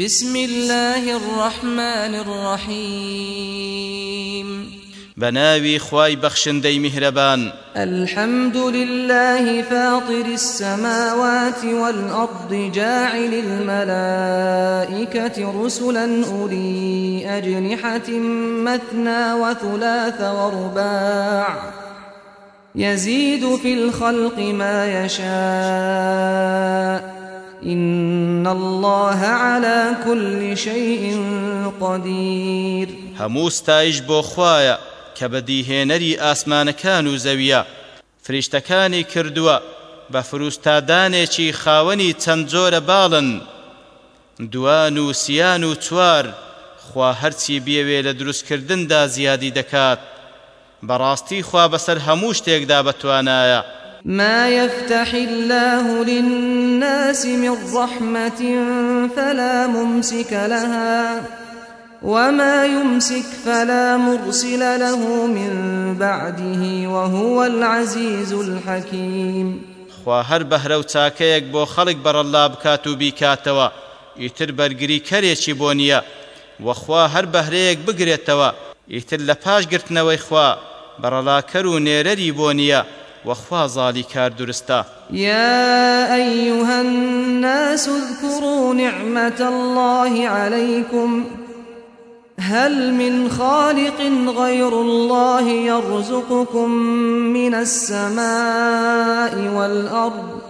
بسم الله الرحمن الرحيم. بناوي خواي بخشندي مهربان. الحمد لله فاطر السماوات والأرض جاعل الملائكة رسلا أولي أجنحة مثنى وثلاث ورباع. يزيد في الخلق ما يشاء. إن الله على كل شيء قدير هموستايش بو خوايا کە بەدیهێنەری ئاسمانەکان و زەویە. فریشتەکانی کردووە بە فروستادانێکی خاوەنی چەند جۆرە باڵن. دوان و سیان و چوار خوا هەرچی بێوێ لە دروستکردندا زیادی دەکات. بەڕاستی خوا بەسەر هەموو شتێکدا بەتوانایە. ما يفتح الله للناس من رحمة فلا ممسك لها وما يمسك فلا مرسل له من بعده وهو العزيز الحكيم. خوا هەر بەهرە و چاکەیەک بۆ خەڵک بەڕەڵا بکات و بیکاتەوە ئیتر بەرگری کەرێکی بۆ نییە وەخوا هەر بەهرەیەک بگرێتەوە ئیتر لە پاش گرتنەوەی خوا بەڕەڵاکەر و نێرەری وخوا ظالي كار درستا يا أيها الناس اذكروا نعمة الله عليكم. هل من خالق غير الله يرزقكم من السماء والأرض؟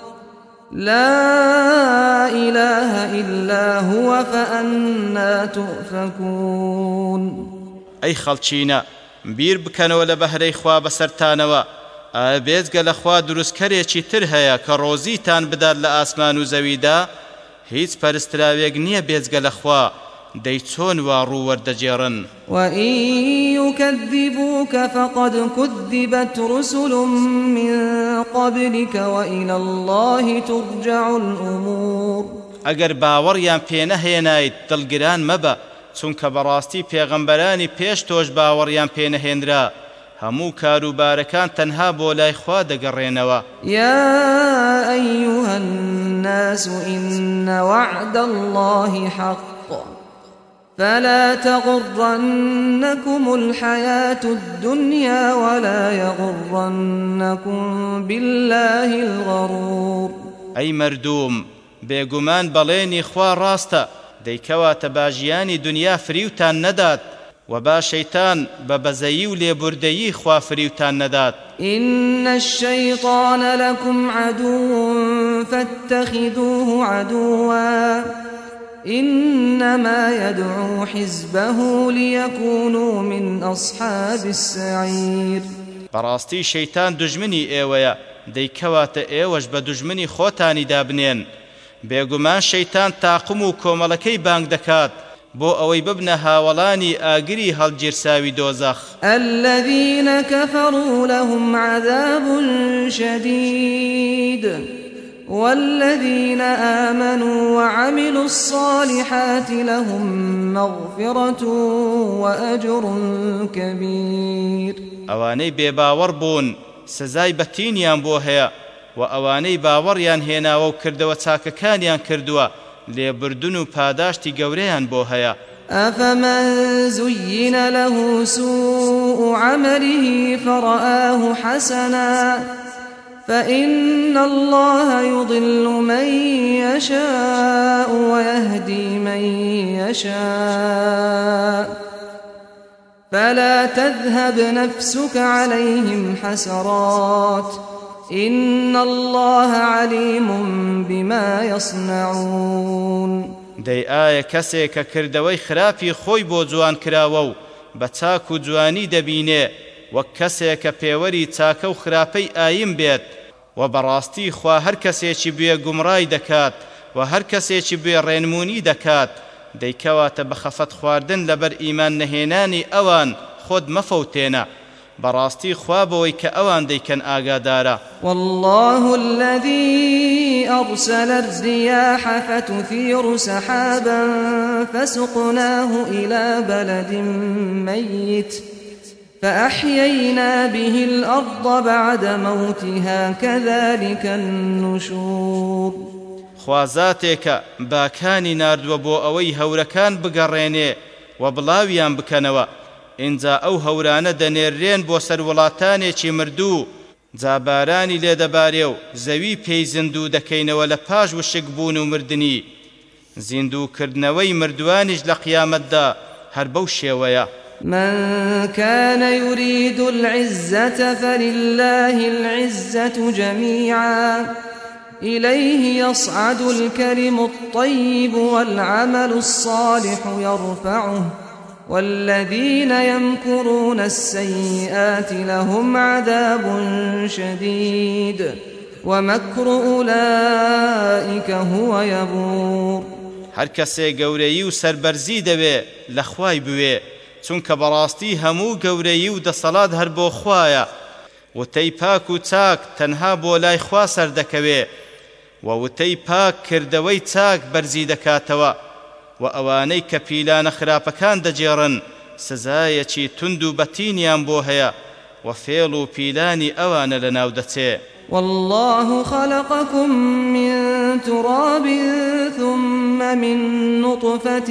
لا إله إلا هو فأنا تؤفكون. أي خلچينا بير بكنو لبهري خوا بسرتانوا. بێزگە لەخوا دروستکەرێکی تر هەیە کە ڕۆزیتان بدات لە ئاسمان و زەویدا؟ هیچ پەرستراوێک نییە بێزگە لەخوا دەی چۆن وا ڕوووەردەجێڕن. وئیکەذبووکە فقد كذبت رسل من قبلك وإلى الله ترجع الأمور. ئەگەر باوەڕیان پێنەهێنایت دڵگران مەبە چونکە بەڕاستی پێغەمبەرانی پێش تۆش باوەڕیان پێنەهێنرا هەموو کاروبارەکان تەنها بۆ لای خوا دەگەڕێنەوە. يا أيها الناس إن وعد الله حق. فلا تغرنكم الحياة الدنيا ولا يغرنكم بالله الغرور. أي مردوم بێگومان بەڵێنی خوا ڕاستە دەیکەواتە باژیانی دنیا فریوتان نەدات. وبا شيطان ببزيي وليبردي خوافريوتان ندات إن الشيطان لكم عدو فاتخذوه عدوا. إنما يدعو حزبه ليكونوا من أصحاب السعير. براستي شيطان دجمني ايويا دەیکەواتە ئێوەش بە دوژمنی خۆتانی دابنێن. بێگومان شەیتان تاقم و کۆمەڵەکەی بانگ دەکات. بۆ ئەوەی ببنە هاوڵانی ئاگری هەڵگیرساوی دۆزەخ. الذين كفروا لهم عذاب شديد. والذين آمنوا وعملوا الصالحات لهم مغفرة وأجر كبير. ئەوانەی بێباوەڕ بوون سزای بەتینیان بۆ هەیە و ئەوانەی باوەڕیان هێناوە و کردەوە چاکەکانیان کردووە. لێبردن و پاداشتی گەورەیان بۆ هەیە. أفمن زين له سوء عمله فرآه حسنا فإن الله يضل من يشاء ويهدي من يشاء. فلا تذهب نفسك عليهم حسرات. إن الله عليم بما يصنعون دەی ئایا کەسێک کە کردەوەی خراپی خۆی بۆ جوان کراوە و بە چاک و جوانی دەبینێ وەک کەسێک کە پێوەری چاکە و خراپەی ئایم بێت و بەڕاستی خوا هەر کەسێکی بێ گومڕای دەکات و هەر کەسێکی بێ ڕێنمونی دەکات. دەیکەواتە بە خەفەت خواردن لەبەر ئیمان نەهێنانی ئەوان خۆت مەفەوتێنە. براستي خوابوي كأوان ديكن آقادارا والله الذي أرسل الرياح فتثير سحابا فسقناه إلى بلد ميت فأحيينا به الأرض بعد موتها كذلك النشور. خوازاتێکە باکانی نردووە بۆ ئەوەی هەورەکان بگەڕێنێ و بڵاویان بکەنەوە. ئینجا ئەو هەورانە دەنێرێن بۆ سەر وڵاتانێکی مردوو. جابارانی لێدەبارێ و زەوی پێی زیندوو دەکەینەوە لە پاش وشک بوون و مردنی. زیندووکردنەوەی مردوانیش لە قیامەتدا هەر بەو شێوەیە. من كان يريد العزة فلله العزة جميعا. إليه يصعد الكلم الطيب والعمل الصالح يرفعه. والذين يمكرون السيئات لهم عذاب شديد ومكر أولئك هو يبور. هەر کەسێ گەورەی و سربەرزی دەوێ لە خوای بوێ چونکە بەڕاستی هەموو گەورەی و دەسەڵات هەر بۆ خوایە. وتەی پاک و چاک تەنها بۆ لای خوا سەردەکەوێ و وتەی پاک کردەوەی چاک بەرزی دەکاتەوە. و ئەوانەی کە پیلانە خراپەکان دەجێڕن سزایەکی تند و بەتینیان بۆ هەیە و فێڵ و والله خلقكم من تراب ثم من نطفة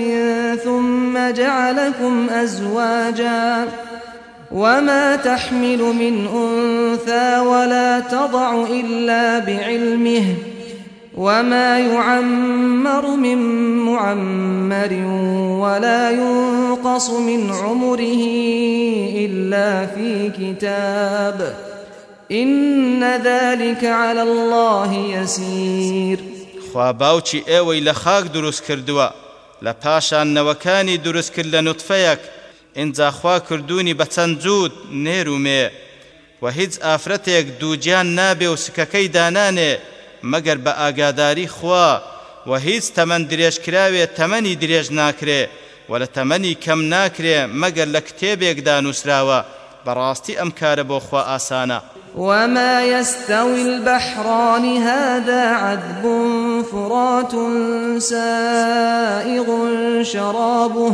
ثم جعلكم أزواجا. وما تحمل من أنثى ولا تضع إلا بعلمه. وما يعمر من معمر ولا ينقص من عمره إلا في كتاب إن ذلك على الله يسير خوا باوچی ئێوەی لە خاک دروست کردووە لە پاشانەوەکانی دروست کرد لە نوتفەیەک ئینجا خوا کردوونی بە چەند جوود نێر و مێ و هیچ ئافرەتێک دووجیان نابێ و سکەکەی دانانێ مەگەر بە ئاگاداری خوا و هیچ تەمەند درێژکراوێ تەمەنی درێژ ناکرێ و لە تەمەنی کەم ناکرێ مەگەر لە کتێبێکدا نووسراوە بەڕاستی ئەم کارە بۆ خوا ئاسانە. وما يستوي البحران هذا عذب فرات سائغ شرابه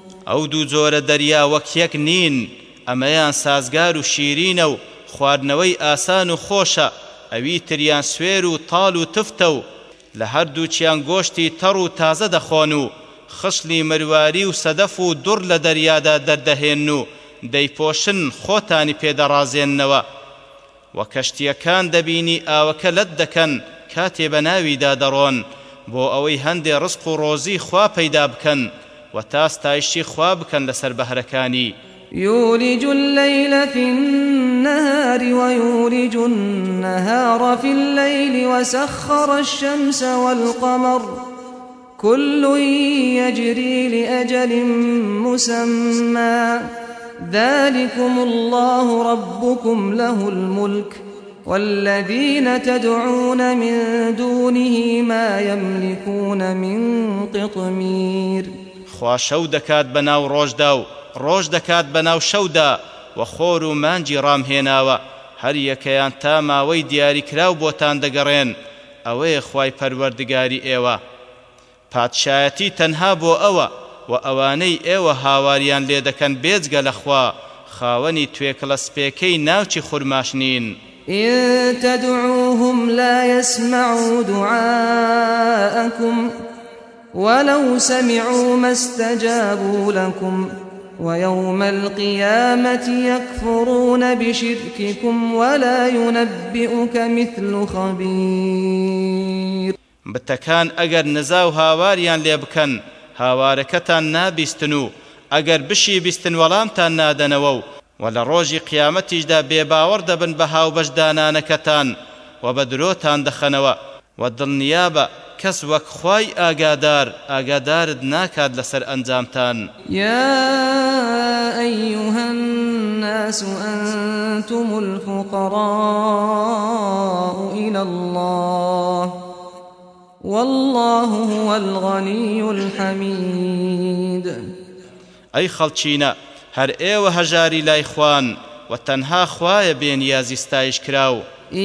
ئەو دوو جۆرە دەریا وەک یەک نین ئەمەیان سازگار و شیرینە و خواردنەوەی ئاسان و خۆشە ئەوی تریان سوێر و تاڵ و تفتە و لە هەردووچیان گۆشتی تەڕ و تازە دەخۆن و خشلی مرواری و سەدەف و دوڕ لە دەریادا دەردەهێن و دەیپۆشن خۆتانی پێدەڕازێننەوە. و کەشتیەکان دەبینی ئاوەکە لەت دەکەن کاتێ بە ناویدا دەڕۆن بۆ ئەوەی هەندێ ڕسق و ڕۆزی خوا پەیدا بکەن. وتاستایشی خواب كان لسر بهركاني يولج الليل في النهار ويولج النهار في الليل وسخر الشمس والقمر كل يجري لأجل مسمى ذلكم الله ربكم له الملك والذين تدعون من دونه ما يملكون من قطمير خوا شەو دەکات بەناو ڕۆژدا و ڕۆژ دەکات بەناو شەودا و خۆر و مانجی ڕامهێناوە. هەر یەکەیان تا ماوەی دیاریکراو بۆتان دەگەڕێن. ئەوەیە خوای پەروەردگاری ئێوە. پادشایەتی تەنها بۆ ئەوە و ئەوانەی ئێوە هاواریان لێ دەکەن بێجگە لەخوا خاوەنی توێکڵە سپێکەی ناوچی خورماش نین إن تدعوهم لا يسمعوا دعاءكم. ولو سمعوا ما استجابوا لكم ويوم القيامة يكفرون بشرككم ولا ينبئك مثل خبير. بتەکان ئەگەر نزا و هاواریان لێ بکەن هاوارەکەتان نابیستن و ئەگەر بشی بیستن وەڵامتان نادەنەوە و و لە ڕۆژی قیامەتیشدا بێباوەڕ دەبن بە هاوبەشدانانەکەتان کەس وەک خوای ئاگادار ئاگادارت ناکات لەسەر ئەنجامتان. یا الناس أنتم الفقراء إلى الله. والله هو الغني الحميد. أي خەڵچینە هەر ئێوە هەژاری لای خوان و تەنها خوایە بێنیازی ستایش کراو. إن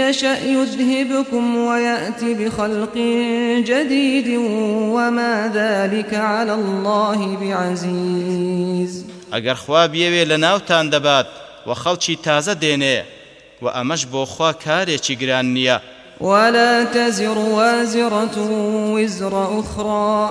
يشأ يذهبكم ويأتي بخلق جديد وما ذلك على الله بعزيز. ئەگەر خوا بێوێ لە ناوتان دەبات و خەڵکی تازە دێنێ و ئەمەش بۆ خوا کارێکی گران ولا تزر وازرة وزر أخرى.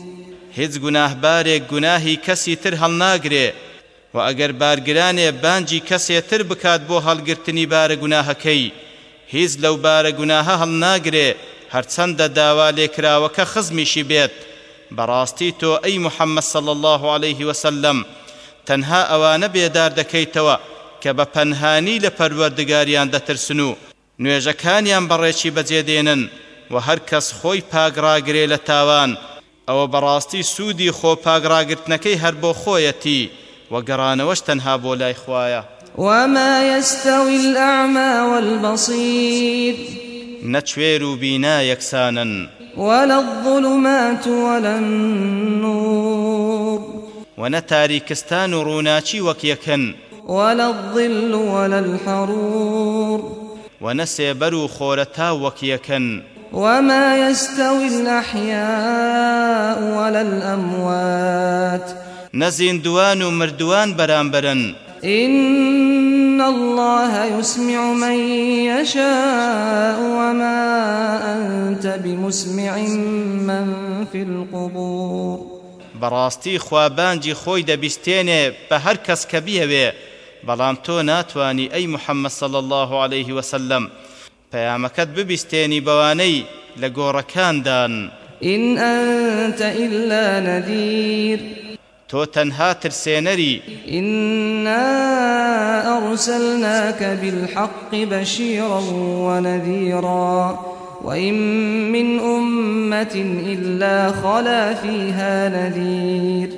هیچ گوناهبارێک گوناهی کەسی تر هەڵناگرێ و ئەگەر بارگرانێ بانجی کەسێتر بکات بۆ هەڵگرتنی بارە گوناهەکەی هیچ لەو بارە گوناهە هەڵناگرێ هەرچەندە داوا لێکراوەکە خزمیشی بێت. بەڕاستی تۆ ئەی محەممەد صل الله عليه وسلم تەنها ئەوانە بێدار دەکەیتەوە کە بە پەنهانی لە پەروەردگاریان دەترسن و نوێژەکانیان بەڕێکی بەجێدێنن و هەر کەس خۆی پاگڕاگرێ لە تاوان ئەوە بەڕاستی سوودی خۆ پاگڕاگرتنەکەی هەر بۆ خۆیەتی وەگەڕانەوەش تەنها بۆ لای خوایە. وما يستوي الأعمى والبصير نەچوێر و بینا یەکسانن. ولا الظلمات ولا النور وەنە تاریکستان و ڕووناچی وەک یەکەن ولا الظل ولا الحرور وەنە سێبەر و خۆرەتا وەک یەکەن وما يستوي الأحياء ولا الأموات نەزیندوان و مردووان بەرامبەرن إن الله يسمع من يشاء وما أنت بمسمع من في القبور بەڕاستی خوابانجی خۆی دەبیستێنێ بە هەر کەس کە بیەوێ بەڵام تۆ ناتوانی ئەی محەممەد صل الله عليه وسلم. پەیامەکەت ببیستێنی بەوانەی لە گۆڕەکاندان إن أنت إلا نذير. تۆ تەنها ترسێنەری إنا أرسلناك بالحق بشيرا ونذيرا. وإن من أمة إلا خلا فيها نذير.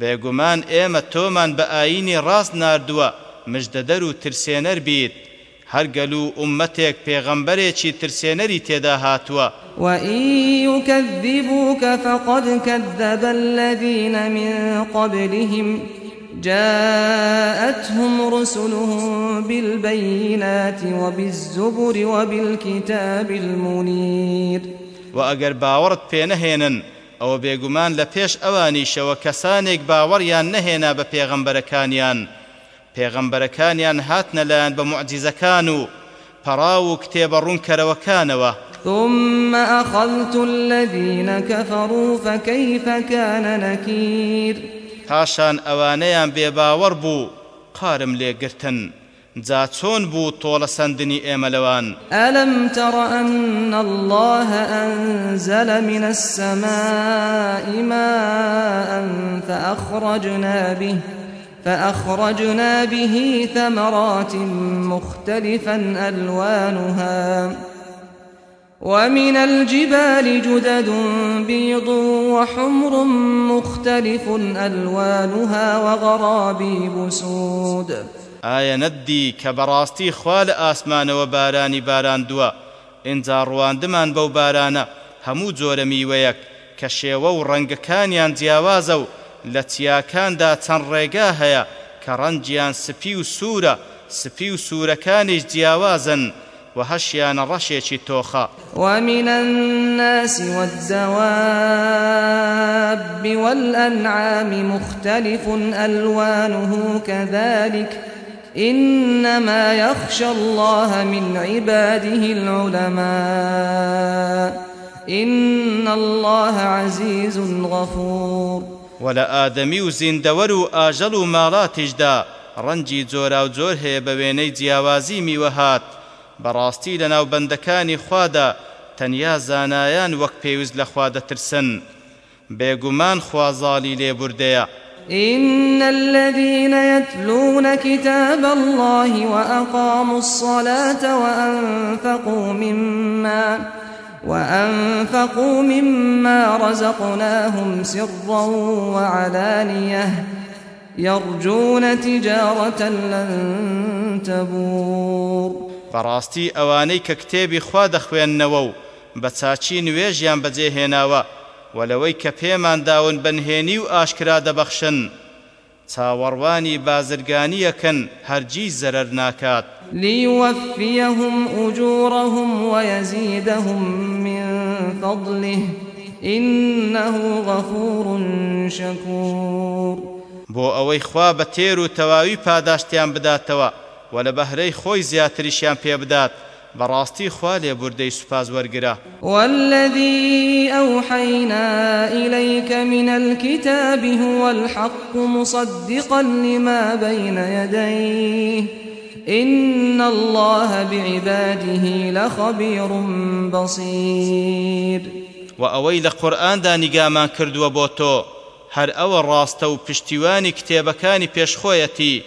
بێگومان ئێمە تۆمان بە ئاینی ڕاست ناردووە مژدەدەر و ترسێنەر بیت هەرگەل و ئومەتێک پێغەمبەرێکی ترسێنەری تێدا هاتووە. وإن يكذبوك فقد كذب الذين من قبلهم جاءتهم رسلهم بالبينات وبالزبر وبالكتاب المنير. وأجر باورت پێنەهێنن ئەوە بێگومان لە پێش ئەوانیشەوە کەسانێک باوەڕیان نەهێنا بە پێغەمبەرەکانیان پێغەمبەرەکانیان هاتنە لایەن بە معجزەکان و پەڕاو و کتێبە ڕوونکەرەوەکانەوە ثم أخذت الذين كفروا فكيف كان نكير؟ پاشان ئەوانەیان بێباوەڕ بوو قارم لێگرتن جا چۆن بوو تۆڵە سندنی ئێمە لەوان؟ ألم تر أن الله أنزل من السماء ماء فأخرجنا به. فأخرجنا به ثمرات مختلفا ألوانها. ومن الجبال جدد بيض وحمر مختلف ألوانها وغرابيب سود. ئایا نەدی کە بەڕاستی خوا لە ئاسمانەوە بارانی باراندووە ئینجا ڕواندمان بەو بارانە هەموو جۆرە میوەیەک کە شێوە و لە چیاکاندا چەند ڕێگا هەیە کە ڕەنجیان سپی و سوورە سپی و سوورەکانیش جیاوازن ومن الناس والدواب والأنعام مختلف ألوانه كذلك إنما يخشى الله من عباده العلماء إن الله عزيز غفور. و لە ئادەمی و زیندەوەر و ئاژەڵ و ماڵاتیشدا ڕەنجی جۆرا و جۆر هەیە بە وێنەی جیاوازی میوەهات. بەڕاستی لە ناو بەندەکانی خوادا تەنیا زانایان وەک پێویست لە خوا دەترسن. بێگومان خوازاڵی لێبوردەیە. إن الذين يتلون كتاب الله وأقاموا الصلاة وأنفقوا مما وأنفقوا مما رزقناهم سرا وعلانية يرجون تجارة لن تبور. بەڕاستی ئەوانەی کە کتێبی خوا دەخوێندنەوە و بە چاچی نوێژیان بەجێهێناوە و لەوەی کە پێمان داون بەنهێنی و ئاشکرا دەبەخشن. چاوەڕوانی بازرگانیەکەن هەرگیز زەرەر ناکات. ليوفيهم أجورهم ويزيدهم من فضله إنه غفور شكور. بۆ ئەوەی خوا بە تێر و تەواوی پاداشتیان بداتەوە و لە بەهرەی خۆی زیاتریشیان پێ بدات. بەڕاستی خوا لێبوردەی سوپاز وەرگرە والذي أوحينا إليك من الكتاب هو الحق مصدقا لما بين يديه. إن الله بعباده لخبير بصير. وأوي لقرآن دا نقامان كردوا بوتو. هر أول راستو پشتیوانی کتێبەکانی پێشخۆیەتی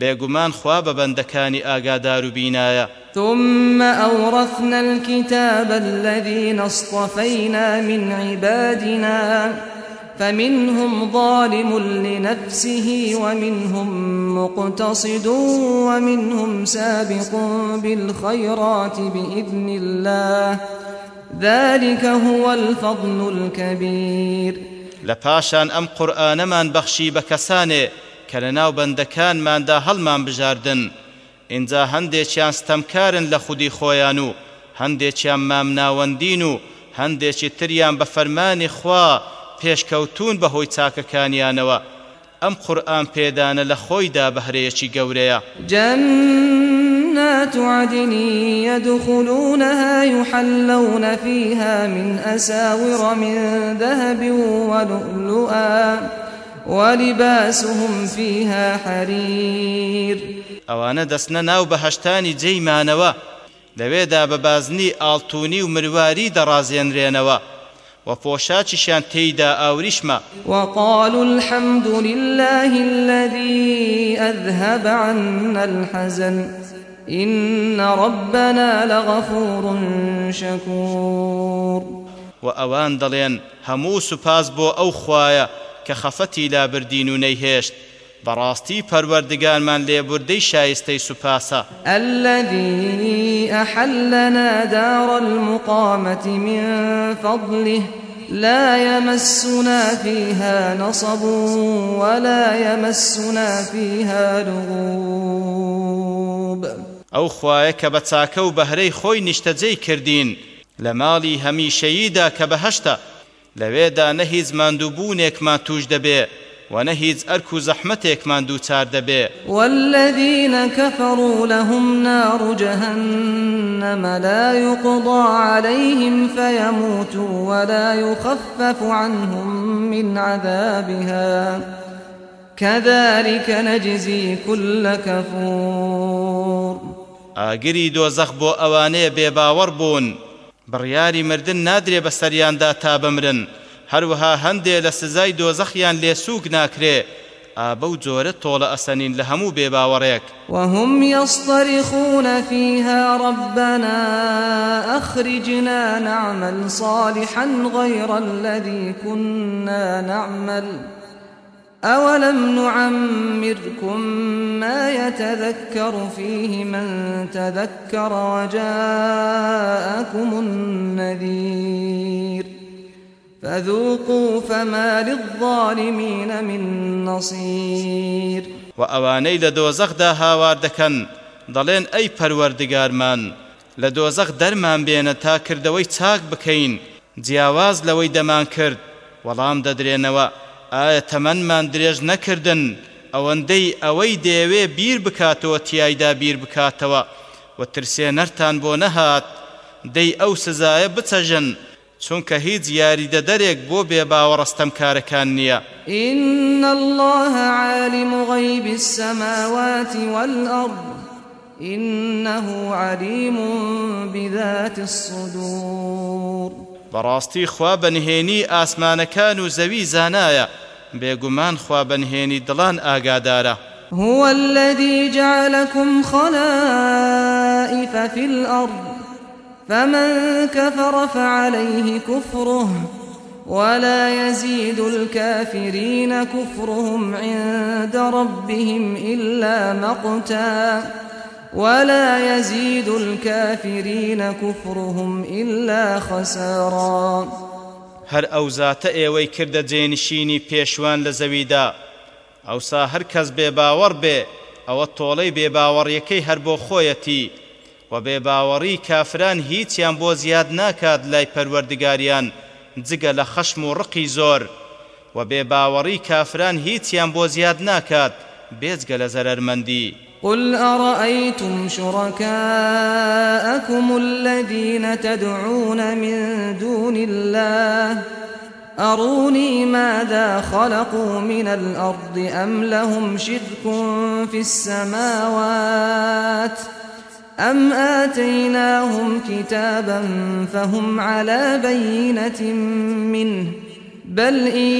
بێگومان خوا بە بەندەکانی ئاگادار و بینایە. ثم أورثنا الكتاب الذين اصطفينا من عبادنا فمنهم ظالم لنفسه ومنهم مقتصد ومنهم سابق بالخيرات بإذن الله. ذلك هو الفضل الكبير. لپاشان ام قرآن من بخشي بكسانه کە لە ناو بەندەکانماندا هەڵمان بژاردن. ئینجا هەندێکیان ستەمکارن لە خودی خۆیان و هەندێکیان مام ناوەندین و هەندێکی تریان بە فەرمانی خوا پێشکەوتون بەهۆی چاکەکانیانەوە. ئەم قورآن پێدانە لە خۆیدا بەهرەیەکی گەورەیە. جنات عدن يدخلونها يحلون فيها من أساور من ذهب ولؤلؤا ولباسهم فيها حرير. ئەوانە دەستنە ناو بەهشتانی جێیمانەوە لەوێدا بە بازنی ئاڵتونی و مرواری دەڕازێنرێنەوە. وپۆشاچیشان تێیدا ئاوریشمە. وقالوا الحمد لله الذي أذهب عنا الحزن. إن ربنا لغفور شكور. وأوان دلين همو سپاس بو أو خوايا کە خەفەتی لابردین و نەیهێشت بەڕاستی پەروەردگارمان لێبوردەی شایستەی سوپاسە. الذي أحلنا دار المقامة من فضله لا يمسنا فيها نصب ولا يمسنا فيها لغوب. ئەو خوایە کە بە چاکە و بەهرەی خۆی نیشتەجێی کردین لە ماڵی هەمیشەییدا کە بەهشتە لەوێدا نە هیچ ماندووبوونێکمان توش دەبێ. و نە هیچ ئەرک و زەحمەتێکمان دووچار دەبێ والذين كفروا لهم نار جهنم لا يقضى عليهم فيموتوا ولا يخفف عنهم من عذابها. كذلك نجزي كل كفور. ئاگری دۆزەخ بۆ ئەوانەیە بێباوەڕ بوون. بڕیاری مردن نادرێ بە سەریاندا تا بمرن. هەروەها هەندێ لە سزای دۆزەخیان لێ سووک ناکرێ. ئابە و جۆرە تۆڵە ئەسەنین لە هەموو بێباوەڕێک. وهم يصطرخون فيها ربنا أخرجنا نعمل صالحا غير الذي كنا نعمل. أولم نعمركم ما يتذكر فيه من تذكر وجاءكم النذير. فذوقوا فما للظالمين من نصير. وأواني لدوزخ دا هاوار دكن دەڵێن ئەی پەروەردگارمان لە دۆزەخ دەرمان بێنە تا کردەوەی چاک بکەین. جیاواز لەوەی دەمان کرد. وەڵام دەدرێنەوە ئایا تەمەنمان درێژ نەکردن؟ ئەوەندەی ئەوەی دەیەوێ بیر بکاتەوە تیایدا بیر بکاتەوە. و ترسێنەرتان بۆ نەهات. دەی ئەو سزایە بچەژن. چونکە هیچ یاریدەدەرێک بۆ بێ باوەڕستەم کارەکان نییە. إن الله عالم غيب السماوات والأرض. إنه عليم بذات الصدور. بەڕاستی خوا بەنهێنی ئاسمانەکان و زەوی زانایە بێگومان خوا بەنهێنی دڵان ئاگادارە. هو الذي جعلكم خلائف في الأرض. فمن كفر فعليه كفره ولا يزيد الكافرين كفرهم عند ربهم إلا مقتا ولا يزيد الكافرين كفرهم إلا خسارا. هەر ئەو زاتە ئێوەی کردە جێنشینی پێشوان لە زەویدا ئەوسا هەر کەس بێباوەڕ بێ ئەوە تۆڵەی بێباوەڕیەکەی هەر بۆ خۆیەتی و بێباوەڕی کافران هیچیان بۆ زیاد ناکات لای پەروەردگاریان جگە لە خەشم و ڕقی زۆر. و بێباوەڕی کافران هیچیان بۆ زیاد ناکات بێجگە لە قل أرأيتم شركاءكم الذين تدعون من دون الله؟ أروني ماذا خلقوا من الأرض أم لهم شرك في السماوات؟ أم آتيناهم كتابا فهم على بينة منه بل إن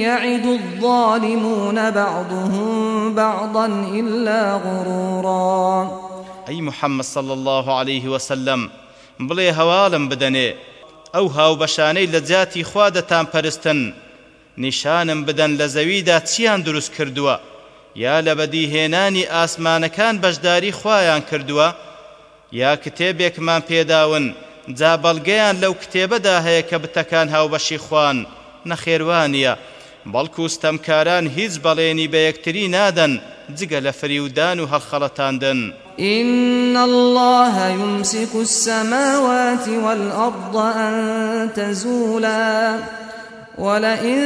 يعد الظالمون بعضهم بعضا إلا غرورا أي محمد صلى الله عليه وسلم بڵێ هەواڵم بدەنێ ئەو هاوبەشانەی لە جاتی خوا دەتان پەرستن نیشانم بدەن لە زەویدا چیان دروست کردووە یا لە بەدیهێنانی ئاسمانەکان بەشداری خوایان کردووە یا کتێبێکمان پێداون جا بەڵگەیان لەو کتێبەدا هەیە کە بتەکان هاوبەشی خوان. نەخێوانیە بەڵکو ستەمکاران هیچ بەڵێنی بە یەکتری نادەن جگە لە فریودان و هەڵخەڵەتاندن إن الله يمسك السماوات والأرض أن تزولا. ولئن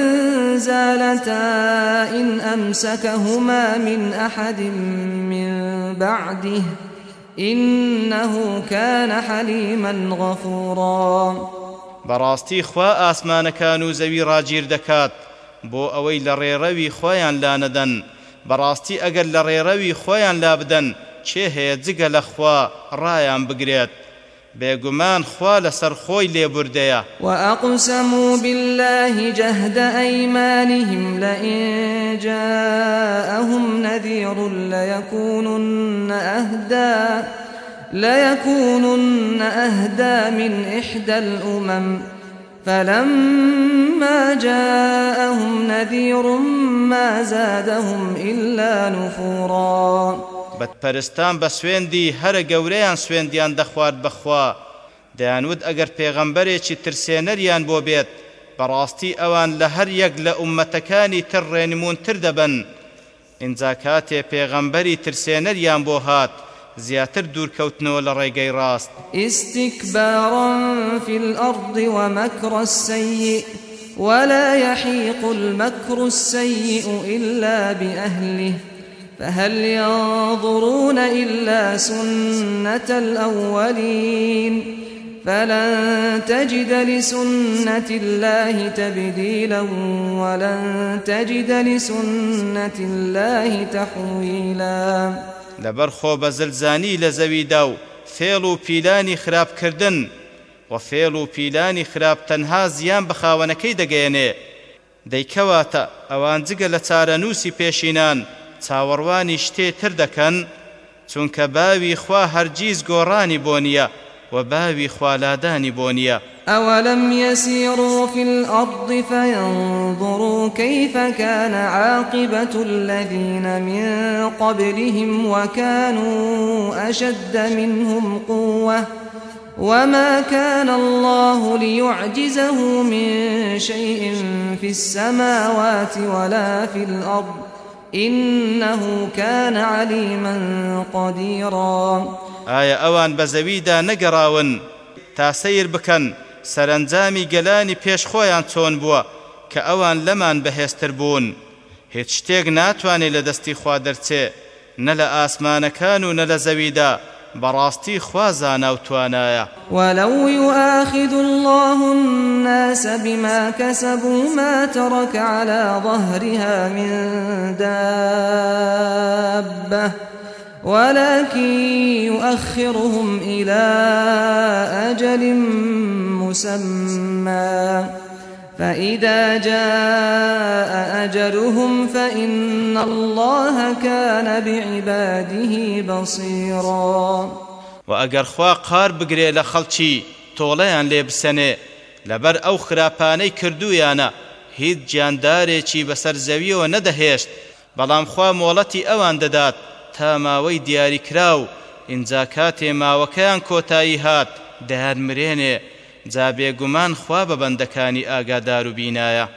زالتا إن أمسكهما من أحد من بعده. إنه كان حليما غفورا. بەڕاستی خوا ئاسمانەکان و زەوی ڕاگیر دەکات بۆ ئەوەی لە ڕێڕەوی خۆیان لا نەدەن. بەڕاستی ئەگەر لە ڕێڕەوی خۆیان لا بدەن چێ هەیە جگە لە خوا ڕایان بگرێت؟ بێگومان خوا لەسەر خۆی لێبوردەیە. وأقسموا بالله جهد أيمانهم لئن جاءهم نذير ليكونن أهدى ليكونن أهدى من إحدى الأمم. فلما جاءهم نذير ما زادهم إلا نفورا. بەدپەرستان بە سوێندی هەرە گەورەیان سوێندیان دەخوارد بەخوا. دەیانوت ئەگەر پێغەمبەرێکی ترسێنەریان بۆ بێت بەڕاستی ئەوان لە هەر یەک لە ئومەتەکانی تر ڕێنمونتر دەبن ئینجا کاتێ پێغەمبەری ترسێنەریان بۆ هات زیاتر دوورکەوتنەوە لە ڕێگەی ڕاست. استكبارا في الأرض ومكر السيء ولا يحيق المكر السيء إلا بأهله. فهل ينظرون إلا سنة الأولين فلن تجد لسنة الله تبديلا ولن تجد لسنة الله تحويلا. لەبەر خۆ بە زلزانی لە زەویدا و فێڵ و پیلانی خراپکردن و فێڵ و پیلانی خراپ تەنها زیان بە خاوەنەکەی چاوەڕوانی شتێ تر دەکەن چونکە باوی خوا هەرگیز گۆڕانی بۆ نییە وباوي خوالادان بونيا أولم يسيروا في الأرض فينظروا كيف كان عاقبة الذين من قبلهم وكانوا أشد منهم قوة وما كان الله ليعجزه من شيء في السماوات ولا في الأرض إنه كان عليما قديرا. آية أوان بزويدا نقراون تاسير بكن سرنجامي قلاني پیش خویان چون بوا کە ئەوان لەمان بەهێستر بوون. هیچ شتێک ناتوانێت لە دەستی خوا دەرچێ نە لە ئاسمانەکان و نە لە زەویدا. براستي خوازانا وتوانايا ولو يؤاخذ الله الناس بما كسبوا ما ترك على ظهرها من دابة ولكن يؤخرهم إلى أجل مسمى. فإذا جاء أجلهم فإن الله كان بعباده بصيرا. وأجر خوا قار خەڵکی تۆڵەیان لێ بسەنێ لەبەر ئەو خراپانەی کردویانە هیچ گیاندارێکی بەسەر زەویەوە نەدەهێشت بەڵام خوا مۆڵەتی ئەوان دەدات تا ماوەی دیاریکرا و ئینجا کاتێ ماوەکەیان کۆتایی هات دەیان مرێنێ جا بێگومان خوا بە بەندەکانی ئاگادار و بینایە.